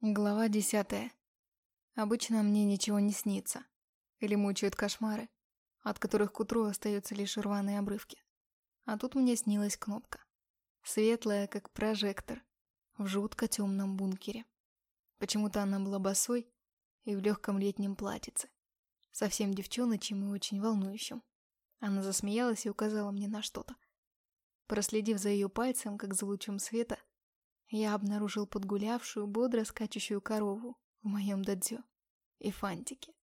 Глава десятая. Обычно мне ничего не снится. Или мучают кошмары, от которых к утру остаются лишь рваные обрывки. А тут мне снилась кнопка. Светлая, как прожектор, в жутко темном бункере. Почему-то она была босой и в легком летнем платьице. Совсем девчоночем и очень волнующим. Она засмеялась и указала мне на что-то. Проследив за ее пальцем, как за лучом света, я обнаружил подгулявшую, бодро скачущую корову в моем дадзё и фантики.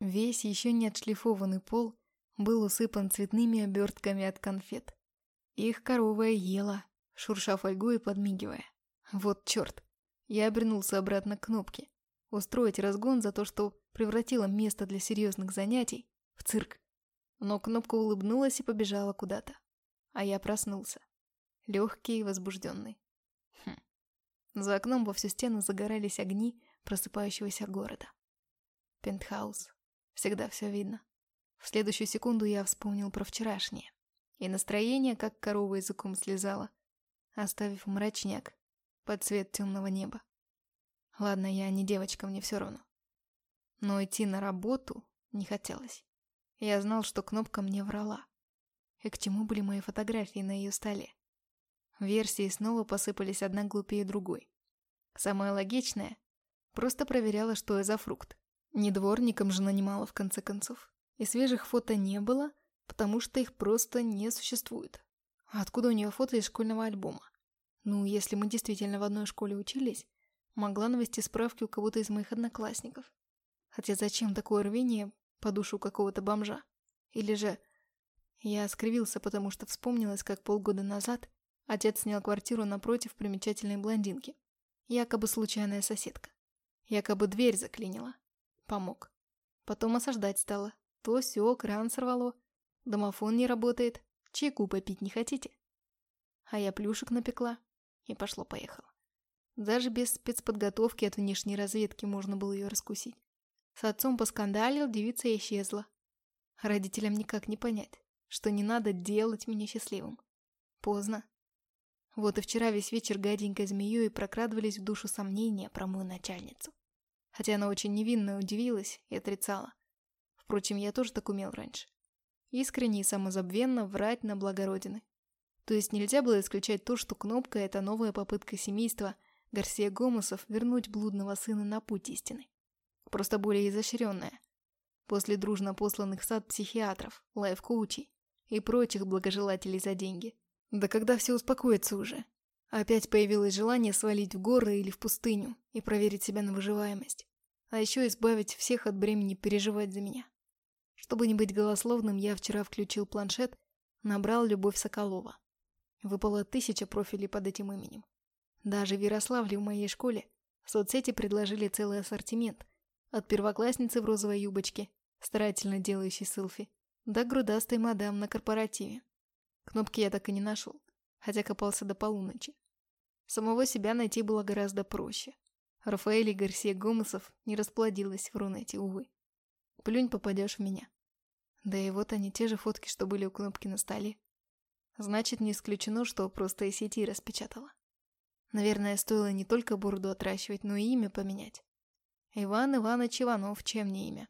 Весь еще не отшлифованный пол был усыпан цветными обертками от конфет. Их корова ела, шурша фольгу и подмигивая. Вот черт. Я обернулся обратно к кнопке. Устроить разгон за то, что превратила место для серьезных занятий в цирк. Но кнопка улыбнулась и побежала куда-то. А я проснулся. Легкий и возбужденный. За окном во всю стену загорались огни просыпающегося города. Пентхаус. Всегда все видно. В следующую секунду я вспомнил про вчерашнее. И настроение, как корова языком слезала, оставив мрачняк под цвет темного неба. Ладно, я не девочка, мне все равно. Но идти на работу не хотелось. Я знал, что кнопка мне врала. И к чему были мои фотографии на ее столе? Версии снова посыпались одна глупее другой. Самая логичная – просто проверяла, что я за фрукт. Не дворником же нанимала, в конце концов. И свежих фото не было, потому что их просто не существует. А откуда у нее фото из школьного альбома? Ну, если мы действительно в одной школе учились, могла навести справки у кого-то из моих одноклассников. Хотя зачем такое рвение по душу какого-то бомжа? Или же... Я скривился, потому что вспомнилось, как полгода назад Отец снял квартиру напротив примечательной блондинки. Якобы случайная соседка. Якобы дверь заклинила. Помог. Потом осаждать стало. То сё, кран сорвало. Домофон не работает. Чайку попить не хотите? А я плюшек напекла. И пошло-поехало. Даже без спецподготовки от внешней разведки можно было ее раскусить. С отцом поскандалил, девица исчезла. Родителям никак не понять, что не надо делать меня счастливым. Поздно. Вот и вчера весь вечер гаденькой змеей прокрадывались в душу сомнения про мою начальницу. Хотя она очень невинно удивилась и отрицала. Впрочем, я тоже так умел раньше. Искренне и самозабвенно врать на благо Родины. То есть нельзя было исключать то, что Кнопка – это новая попытка семейства Гарсия Гомосов вернуть блудного сына на путь истины. Просто более изощренная. После дружно посланных в сад психиатров, лайф-коучей и прочих благожелателей за деньги – да когда все успокоится уже? Опять появилось желание свалить в горы или в пустыню и проверить себя на выживаемость. А еще избавить всех от бремени переживать за меня. Чтобы не быть голословным, я вчера включил планшет, набрал Любовь Соколова. Выпало тысяча профилей под этим именем. Даже в Ярославле в моей школе в соцсети предложили целый ассортимент. От первоклассницы в розовой юбочке, старательно делающей селфи, до грудастой мадам на корпоративе. Кнопки я так и не нашел, хотя копался до полуночи. Самого себя найти было гораздо проще. Рафаэль и Гарсия Гомесов не расплодилась в Рунете, увы. Плюнь, попадешь в меня. Да и вот они, те же фотки, что были у кнопки на столе. Значит, не исключено, что просто из сети распечатала. Наверное, стоило не только бороду отращивать, но и имя поменять. Иван Иванович Иванов, чем не имя.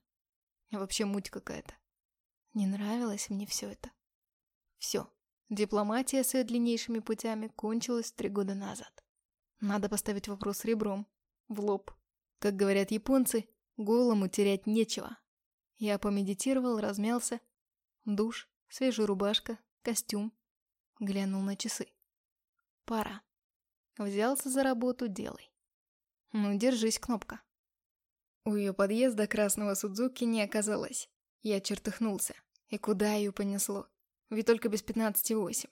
Вообще муть какая-то. Не нравилось мне все это. Все. Дипломатия с ее длиннейшими путями кончилась три года назад. Надо поставить вопрос ребром, в лоб. Как говорят японцы, голому терять нечего. Я помедитировал, размялся. Душ, свежая рубашка, костюм. Глянул на часы. Пора. Взялся за работу, делай. Ну, держись, кнопка. У ее подъезда красного Судзуки не оказалось. Я чертыхнулся. И куда ее понесло? Ведь только без пятнадцати восемь.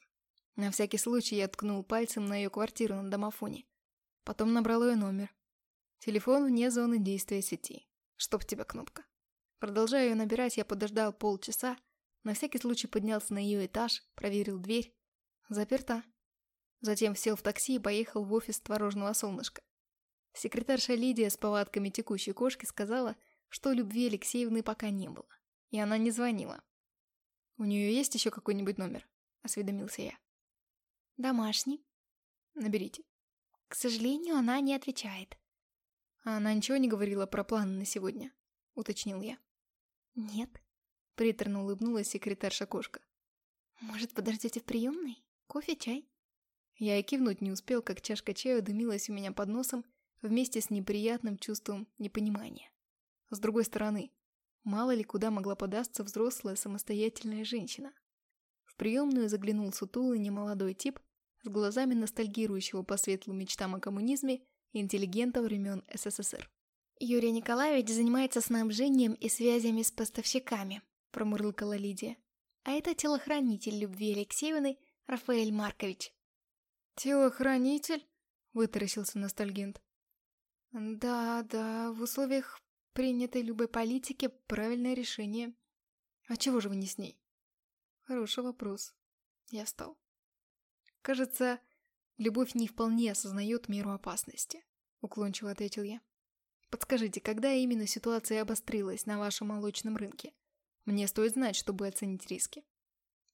На всякий случай я ткнул пальцем на ее квартиру на домофоне. Потом набрал ее номер. Телефон вне зоны действия сети. Чтоб тебя кнопка. Продолжая ее набирать, я подождал полчаса, на всякий случай поднялся на ее этаж, проверил дверь. Заперта. Затем сел в такси и поехал в офис творожного солнышка. Секретарша Лидия с повадками текущей кошки сказала, что любви Алексеевны пока не было. И она не звонила. «У нее есть еще какой-нибудь номер?» – осведомился я. «Домашний». «Наберите». «К сожалению, она не отвечает». А она ничего не говорила про планы на сегодня, уточнил я. Нет. Приторно улыбнулась секретарша-кошка. Может, подождете в приемной? Кофе, чай? Я и кивнуть не успел, как чашка чая дымилась у меня под носом вместе с неприятным чувством непонимания. С другой стороны, мало ли куда могла податься взрослая самостоятельная женщина. В приемную заглянул сутулый немолодой тип с глазами ностальгирующего по светлым мечтам о коммунизме и интеллигента времен СССР. «Юрий Николаевич занимается снабжением и связями с поставщиками», – промурлыкала Лидия. «А это телохранитель Любви Алексеевны Рафаэль Маркович». «Телохранитель?» – вытаращился ностальгент. «Да, да, в условиях принятой любой политики правильное решение. А чего же вы не с ней?» «Хороший вопрос». Я встал. «Кажется, любовь не вполне осознает меру опасности», — уклончиво ответил я. «Подскажите, когда именно ситуация обострилась на вашем молочном рынке? Мне стоит знать, чтобы оценить риски».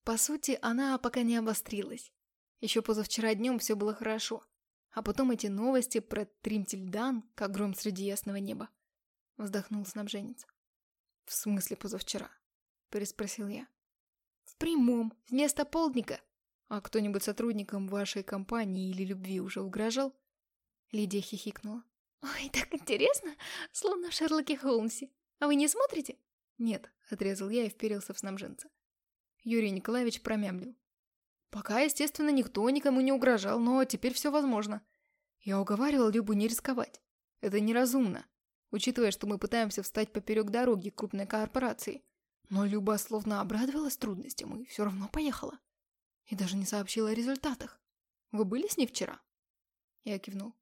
По сути, она пока не обострилась. Еще позавчера днем все было хорошо. А потом эти новости про Тримтельдан, как гром среди ясного неба. Вздохнул снабженец. «В смысле позавчера?» – переспросил я. «В прямом, вместо полдника. А кто-нибудь сотрудникам вашей компании или любви уже угрожал?» Лидия хихикнула. «Ой, так интересно, словно в Шерлоке Холмсе. А вы не смотрите?» «Нет», — отрезал я и вперился в снабженца. Юрий Николаевич промямлил. Пока, естественно, никто никому не угрожал, но теперь все возможно. Я уговаривал Любу не рисковать. Это неразумно, учитывая, что мы пытаемся встать поперек дороги крупной корпорации. Но Люба словно обрадовалась трудностям и все равно поехала. И даже не сообщила о результатах. Вы были с ней вчера? Я кивнул.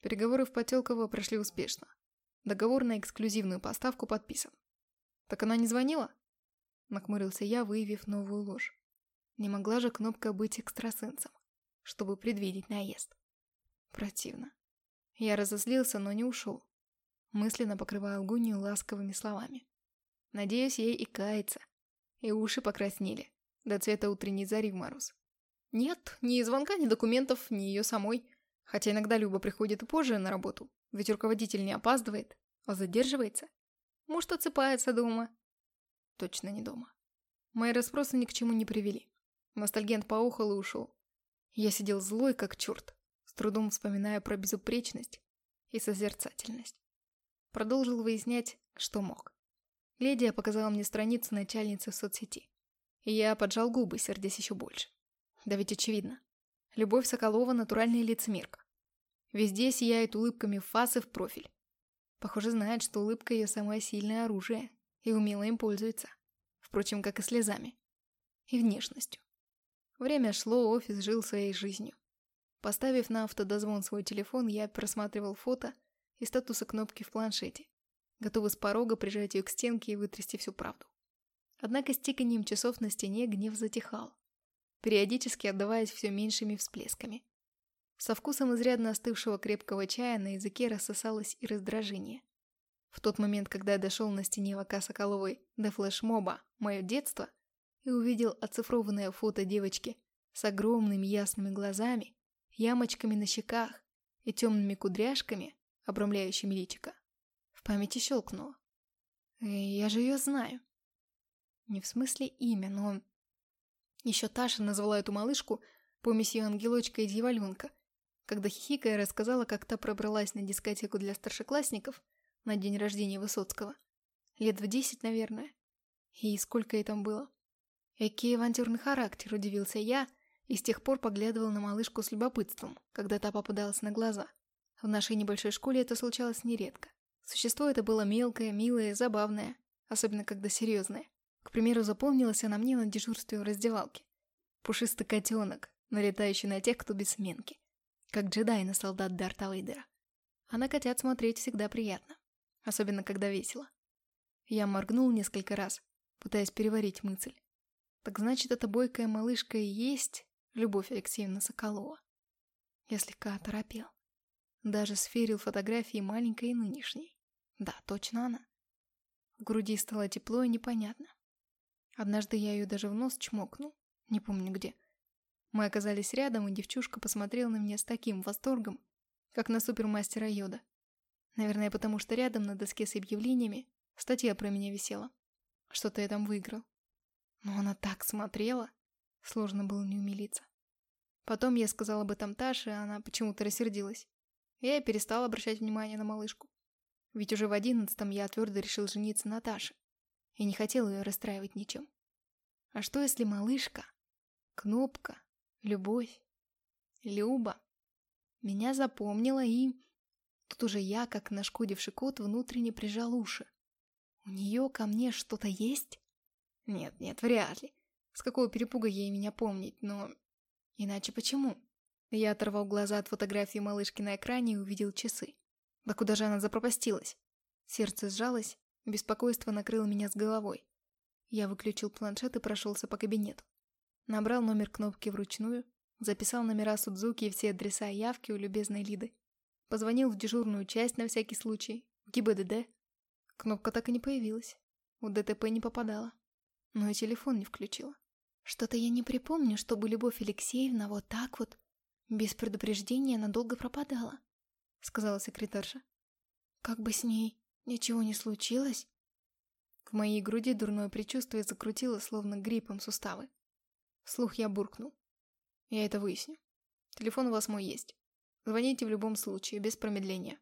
Переговоры в Потелково прошли успешно. Договор на эксклюзивную поставку подписан. Так она не звонила? Нахмурился я, выявив новую ложь. Не могла же кнопка быть экстрасенсом, чтобы предвидеть наезд. Противно. Я разозлился, но не ушел. Мысленно покрывая Алгунию ласковыми словами. Надеюсь, ей и кается. И уши покраснели. До цвета утренней зари в мороз. Нет, ни звонка, ни документов, ни ее самой. Хотя иногда Люба приходит и позже на работу. Ведь руководитель не опаздывает, а задерживается. Может, отсыпается дома. Точно не дома. Мои расспросы ни к чему не привели. Ностальгент поухал и ушел. Я сидел злой, как черт, с трудом вспоминая про безупречность и созерцательность. Продолжил выяснять, что мог. Ледия показала мне страницу начальницы в соцсети. И я поджал губы, сердясь еще больше. Да ведь очевидно. Любовь Соколова – натуральная лицемерка. Везде сияет улыбками фас и в профиль. Похоже, знает, что улыбка ее самое сильное оружие, и умело им пользуется. Впрочем, как и слезами. И внешностью. Время шло, офис жил своей жизнью. Поставив на автодозвон свой телефон, я просматривал фото и статусы кнопки в планшете, готовый с порога прижать ее к стенке и вытрясти всю правду. Однако с тиканием часов на стене гнев затихал, периодически отдаваясь все меньшими всплесками. Со вкусом изрядно остывшего крепкого чая на языке рассосалось и раздражение. В тот момент, когда я дошел на стене ВК Соколовой до флешмоба «Мое детство», и увидел оцифрованное фото девочки с огромными ясными глазами, ямочками на щеках и темными кудряшками, обрамляющими личико. В памяти щелкнуло. Я же ее знаю. Не в смысле имя, но... Еще Таша назвала эту малышку помесью ангелочка и дьяволенка, когда хихикая рассказала, как та пробралась на дискотеку для старшеклассников на день рождения Высоцкого. Лет в десять, наверное. И сколько ей там было? Экий авантюрный характер, удивился я, и с тех пор поглядывал на малышку с любопытством, когда та попадалась на глаза. В нашей небольшой школе это случалось нередко. Существо это было мелкое, милое, забавное, особенно когда серьезное. К примеру, запомнилась она мне на дежурстве в раздевалке. Пушистый котенок, налетающий на тех, кто без сменки. Как джедай на солдат Дарта Вейдера. А на котят смотреть всегда приятно. Особенно, когда весело. Я моргнул несколько раз, пытаясь переварить мысль. Так значит, эта бойкая малышка и есть Любовь Алексеевна Соколова. Я слегка оторопел. Даже сферил фотографии маленькой и нынешней. Да, точно она. В груди стало тепло и непонятно. Однажды я ее даже в нос чмокнул, не помню где. Мы оказались рядом, и девчушка посмотрела на меня с таким восторгом, как на супермастера Йода. Наверное, потому что рядом на доске с объявлениями статья про меня висела. Что-то я там выиграл. Но она так смотрела, сложно было не умилиться. Потом я сказала об этом Таше, а она почему-то рассердилась. Я и перестал обращать внимание на малышку. Ведь уже в одиннадцатом я твердо решил жениться на Таше. И не хотел ее расстраивать ничем. А что если малышка, кнопка, любовь, Люба меня запомнила и... Тут уже я, как нашкодивший кот, внутренне прижал уши. У нее ко мне что-то есть? Нет, нет, вряд ли. С какого перепуга ей меня помнить, но Иначе почему? Я оторвал глаза от фотографии малышки на экране и увидел часы. Да куда же она запропастилась? Сердце сжалось, беспокойство накрыло меня с головой. Я выключил планшет и прошелся по кабинету. Набрал номер кнопки вручную, записал номера Судзуки и все адреса и явки у любезной Лиды. Позвонил в дежурную часть на всякий случай, в ГИБДД. Кнопка так и не появилась. У ДТП не попадала. Но и телефон не включила. Что-то я не припомню, чтобы Любовь Алексеевна вот так вот, без предупреждения, надолго пропадала, сказала секретарша. Как бы с ней ничего не случилось? В моей груди дурное предчувствие закрутило, словно гриппом суставы. Слух я буркнул. Я это выясню. Телефон у вас мой есть. Звоните в любом случае, без промедления.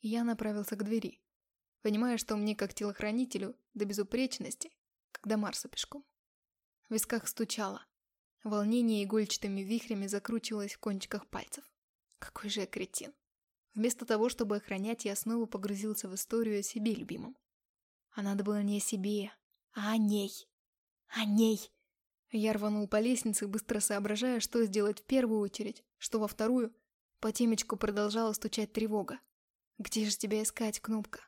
я направился к двери, понимая, что мне как телохранителю до безупречности, до Марса пешком. В висках стучало. Волнение игольчатыми вихрями закручивалось в кончиках пальцев. Какой же я кретин. Вместо того, чтобы охранять, я снова погрузился в историю о себе любимом. А надо было не о себе, а о ней. О ней. Я рванул по лестнице, быстро соображая, что сделать в первую очередь, что во вторую. По темечку продолжала стучать тревога. «Где же тебя искать, Кнопка?